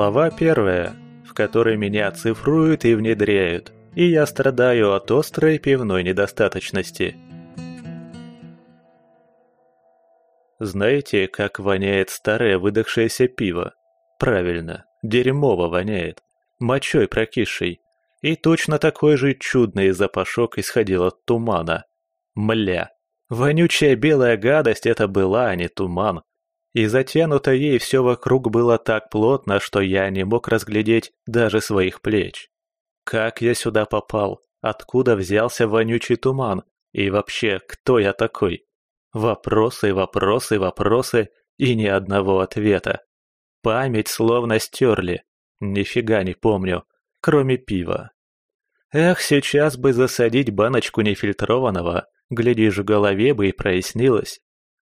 Глава первая, в которой меня цифруют и внедряют, и я страдаю от острой пивной недостаточности. Знаете, как воняет старое выдохшееся пиво? Правильно, дерьмово воняет, мочой прокисшей. И точно такой же чудный запашок исходил от тумана. Мля, вонючая белая гадость это была, а не туман и затянуто ей все вокруг было так плотно, что я не мог разглядеть даже своих плеч. Как я сюда попал? Откуда взялся вонючий туман? И вообще, кто я такой? Вопросы, вопросы, вопросы и ни одного ответа. Память словно стерли. Нифига не помню, кроме пива. Эх, сейчас бы засадить баночку нефильтрованного, глядишь, в голове бы и прояснилось.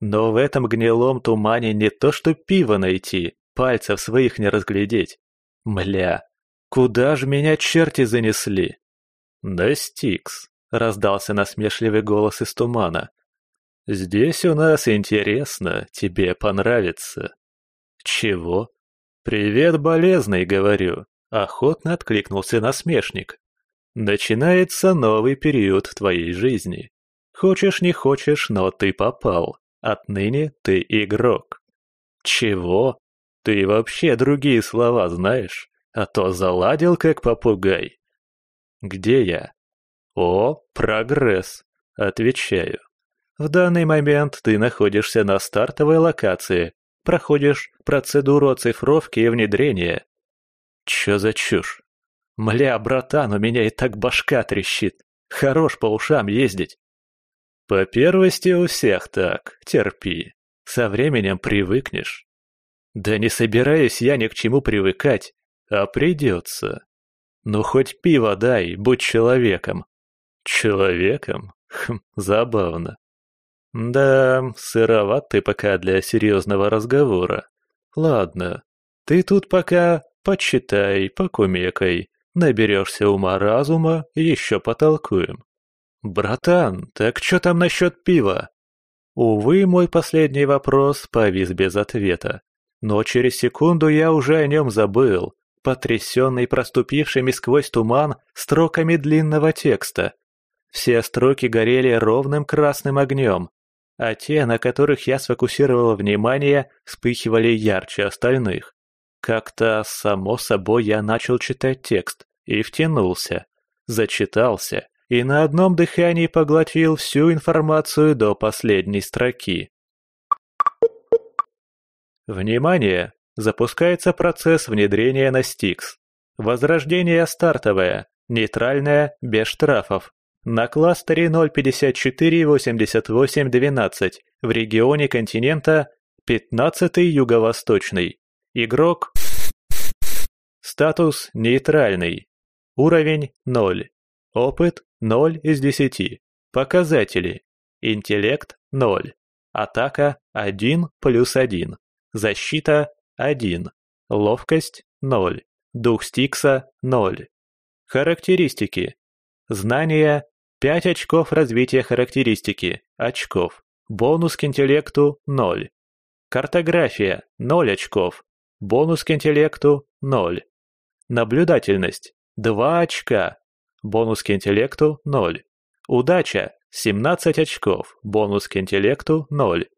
Но в этом гнилом тумане не то что пиво найти, пальцев своих не разглядеть. Мля, куда ж меня черти занесли? Да, Стикс, раздался насмешливый голос из тумана. Здесь у нас интересно, тебе понравится. Чего? Привет, болезный, говорю. Охотно откликнулся насмешник. Начинается новый период твоей жизни. Хочешь не хочешь, но ты попал. Отныне ты игрок. Чего? Ты вообще другие слова знаешь? А то заладил как попугай. Где я? О, прогресс. Отвечаю. В данный момент ты находишься на стартовой локации, проходишь процедуру оцифровки и внедрения. Чё за чушь? Мля, братан, у меня и так башка трещит. Хорош по ушам ездить. По первости у всех так, терпи. Со временем привыкнешь. Да не собираюсь я ни к чему привыкать, а придется. Ну хоть пиво дай, будь человеком. Человеком? Хм, забавно. Да, сыроват ты пока для серьезного разговора. Ладно, ты тут пока почитай, покумекай, наберешься ума-разума, еще потолкуем. «Братан, так что там насчет пива?» Увы, мой последний вопрос повис без ответа. Но через секунду я уже о нем забыл, потрясенный проступившими сквозь туман строками длинного текста. Все строки горели ровным красным огнем, а те, на которых я сфокусировал внимание, вспыхивали ярче остальных. Как-то, само собой, я начал читать текст и втянулся, зачитался и на одном дыхании поглотил всю информацию до последней строки. Внимание! Запускается процесс внедрения на Стикс. Возрождение стартовое, нейтральное, без штрафов. На кластере 0548812 в регионе континента 15-й юго-восточный. Игрок. Статус нейтральный. Уровень 0. Опыт 0 из 10. Показатели. Интеллект 0. Атака 1 плюс 1. Защита 1. Ловкость 0. Дух Стикса 0. Характеристики. Знания 5 очков развития характеристики. Очков. Бонус к интеллекту 0. Картография 0 очков. Бонус к интеллекту 0. Наблюдательность 2 очка. Бонус к интеллекту – 0. Удача – 17 очков, бонус к интеллекту – 0.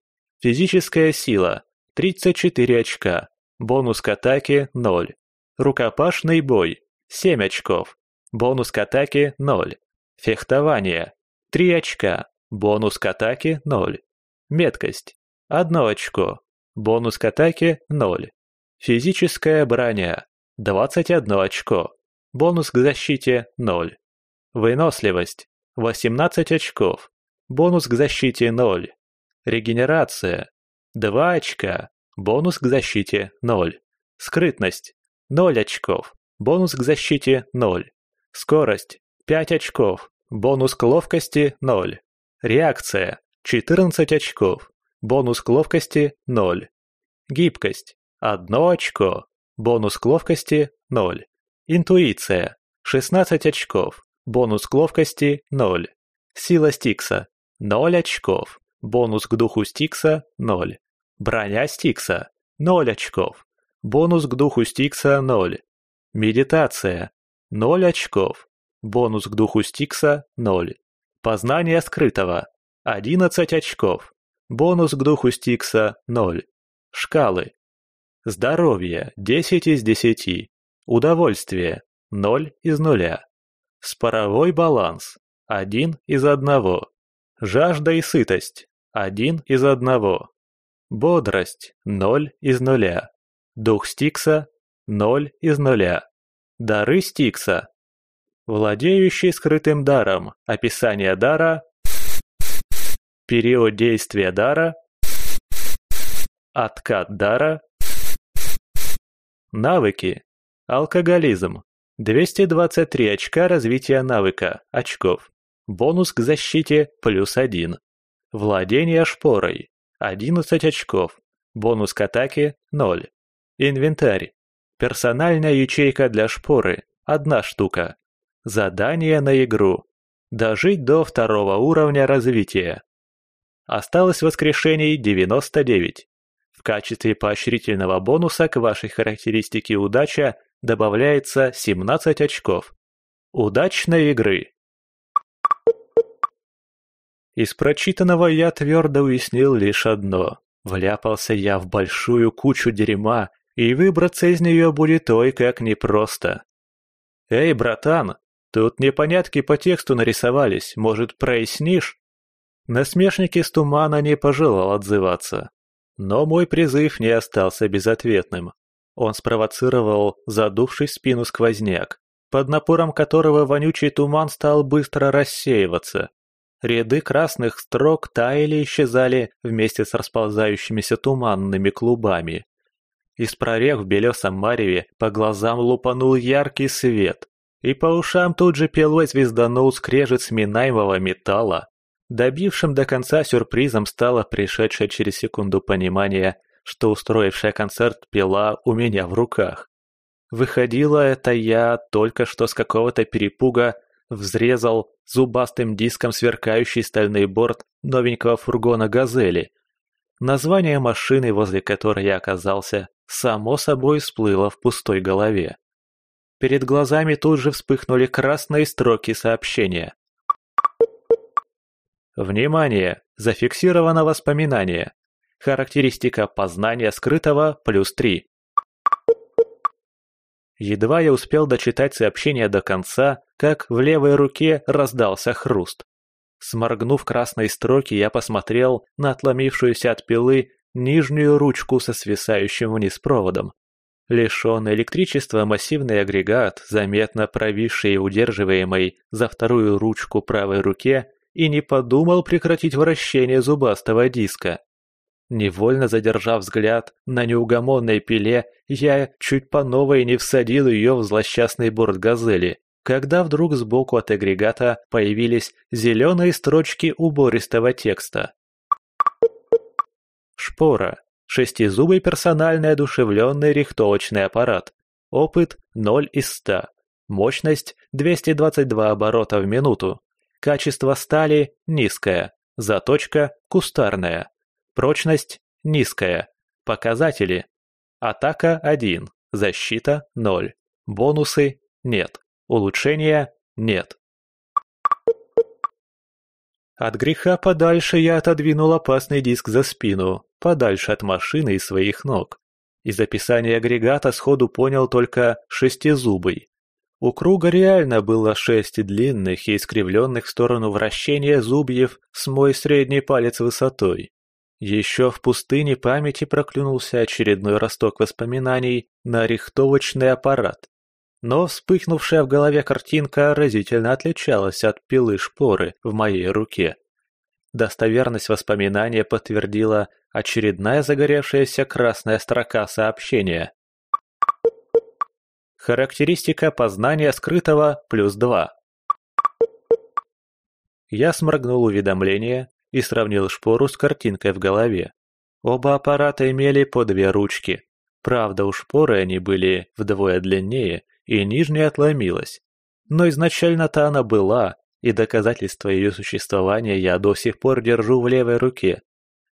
Физическая сила – 34 очка, бонус к атаке – 0. Рукопашный бой – 7 очков, бонус к атаке – 0. Фехтование – 3 очка, бонус к атаке – 0. Меткость – 1 очко, бонус к атаке – 0. Физическая броня – 21 очко, Бонус к защите – 0. Выносливость – 18 очков. Бонус к защите – 0. Регенерация – 2 очка. Бонус к защите – 0. Скрытность – 0 очков. Бонус к защите – 0. Скорость – 5 очков. Бонус к ловкости – 0. Реакция – 14 очков. Бонус к ловкости – 0. Гибкость – 1 очко. Бонус к ловкости – 0. Интуиция. 16 очков. Бонус к ловкости – 0. Сила Стикса. 0 очков. Бонус к духу Стикса – 0. Броня Стикса. 0 очков. Бонус к духу Стикса – 0. Медитация – 0 очков. Бонус к духу Стикса – 0. Познание скрытого – 11 очков. Бонус к духу Стикса – 0. Шкалы. Здоровье – 10 из 10. Удовольствие – 0 из 0. Споровой баланс – 1 из 1. Жажда и сытость – 1 из 1. Бодрость – 0 из 0. Дух Стикса – 0 из 0. Дары Стикса. Владеющий скрытым даром. Описание дара. Период действия дара. Откат дара. Навыки. Алкоголизм. 223 очка развития навыка, очков. Бонус к защите плюс 1. Владение шпорой. 11 очков. Бонус к атаке 0. Инвентарь. Персональная ячейка для шпоры. Одна штука. Задание на игру. Дожить до второго уровня развития. Осталось воскрешений 99. В качестве поощрительного бонуса к вашей характеристике удача добавляется 17 очков. Удачной игры! Из прочитанного я твердо уяснил лишь одно. Вляпался я в большую кучу дерьма, и выбраться из нее будет ой как непросто. «Эй, братан, тут непонятки по тексту нарисовались, может, прояснишь?» Насмешник из тумана не пожелал отзываться. Но мой призыв не остался безответным. Он спровоцировал задувший спину сквозняк, под напором которого вонючий туман стал быстро рассеиваться. Ряды красных строк таяли и исчезали вместе с расползающимися туманными клубами. Из прорех в белесом мареве по глазам лупанул яркий свет, и по ушам тут же пилой звезданул скрежет сминаемого металла. Добившим до конца сюрпризом стало пришедшее через секунду понимание, что устроившая концерт пила у меня в руках. Выходило это я только что с какого-то перепуга взрезал зубастым диском сверкающий стальной борт новенького фургона «Газели». Название машины, возле которой я оказался, само собой всплыло в пустой голове. Перед глазами тут же вспыхнули красные строки сообщения. Внимание! Зафиксировано воспоминание. Характеристика познания скрытого плюс 3. Едва я успел дочитать сообщение до конца, как в левой руке раздался хруст. Сморгнув красные строки, я посмотрел на отломившуюся от пилы нижнюю ручку со свисающим вниз проводом. Лишенный электричества массивный агрегат, заметно провисший и удерживаемый за вторую ручку правой руке, и не подумал прекратить вращение зубастого диска. Невольно задержав взгляд на неугомонной пиле, я чуть по новой не всадил ее в злосчастный борт газели, когда вдруг сбоку от агрегата появились зеленые строчки убористого текста. Шпора. Шестизубый персональный одушевленный рихтовочный аппарат. Опыт 0 из 100. Мощность 222 оборота в минуту. Качество стали низкое. Заточка кустарная. Прочность низкая. Показатели. Атака 1. Защита 0. Бонусы нет. Улучшения нет. От греха подальше я отодвинул опасный диск за спину, подальше от машины и своих ног. Из описания агрегата сходу понял только шестизубый. У круга реально было шесть длинных и искривленных в сторону вращения зубьев с мой средний палец высотой. Еще в пустыне памяти проклюнулся очередной росток воспоминаний на рихтовочный аппарат. Но вспыхнувшая в голове картинка разительно отличалась от пилы шпоры в моей руке. Достоверность воспоминания подтвердила очередная загоревшаяся красная строка сообщения. Характеристика познания скрытого плюс 2. Я сморгнул уведомление и сравнил шпору с картинкой в голове. Оба аппарата имели по две ручки. Правда, у шпоры они были вдвое длиннее и нижняя отломилась. Но изначально-то она была, и доказательства ее существования я до сих пор держу в левой руке.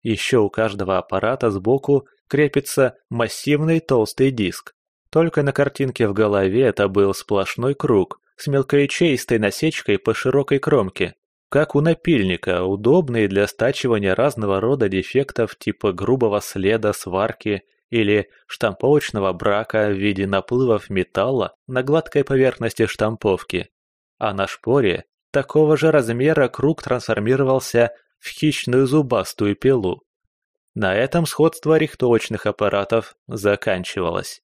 Еще у каждого аппарата сбоку крепится массивный толстый диск. Только на картинке в голове это был сплошной круг с мелкоячеистой насечкой по широкой кромке, как у напильника, удобный для стачивания разного рода дефектов типа грубого следа сварки или штамповочного брака в виде наплывов металла на гладкой поверхности штамповки. А на шпоре такого же размера круг трансформировался в хищную зубастую пилу. На этом сходство рихтовочных аппаратов заканчивалось.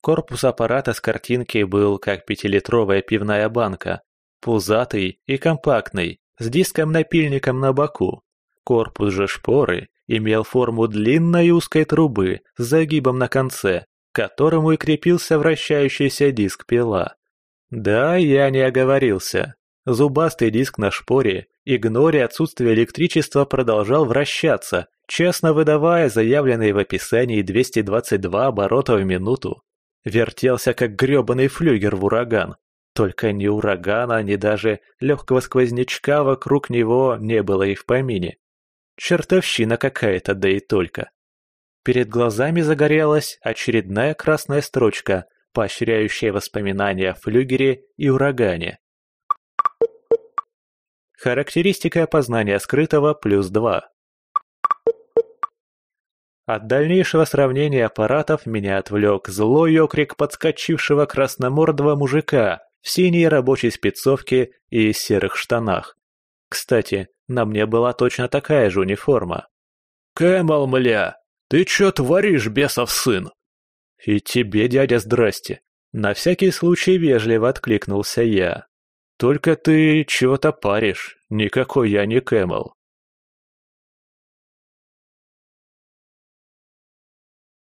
Корпус аппарата с картинки был как пятилитровая пивная банка, пузатый и компактный, с диском-напильником на боку. Корпус же шпоры имел форму длинной узкой трубы с загибом на конце, к которому и крепился вращающийся диск пила. Да, я не оговорился. Зубастый диск на шпоре, игноря отсутствие электричества, продолжал вращаться, честно выдавая заявленные в описании 222 оборота в минуту. Вертелся, как грёбаный флюгер в ураган. Только ни урагана, ни даже легкого сквознячка вокруг него не было и в помине. Чертовщина какая-то, да и только. Перед глазами загорелась очередная красная строчка, поощряющая воспоминания о флюгере и урагане. Характеристика опознания скрытого плюс 2. От дальнейшего сравнения аппаратов меня отвлек злой окрик подскочившего красномордого мужика в синей рабочей спецовке и серых штанах. Кстати, на мне была точно такая же униформа. «Кэмэл, мля, ты чё творишь, бесов сын?» «И тебе, дядя, здрасте!» На всякий случай вежливо откликнулся я. «Только ты чего-то паришь, никакой я не Кэмэл».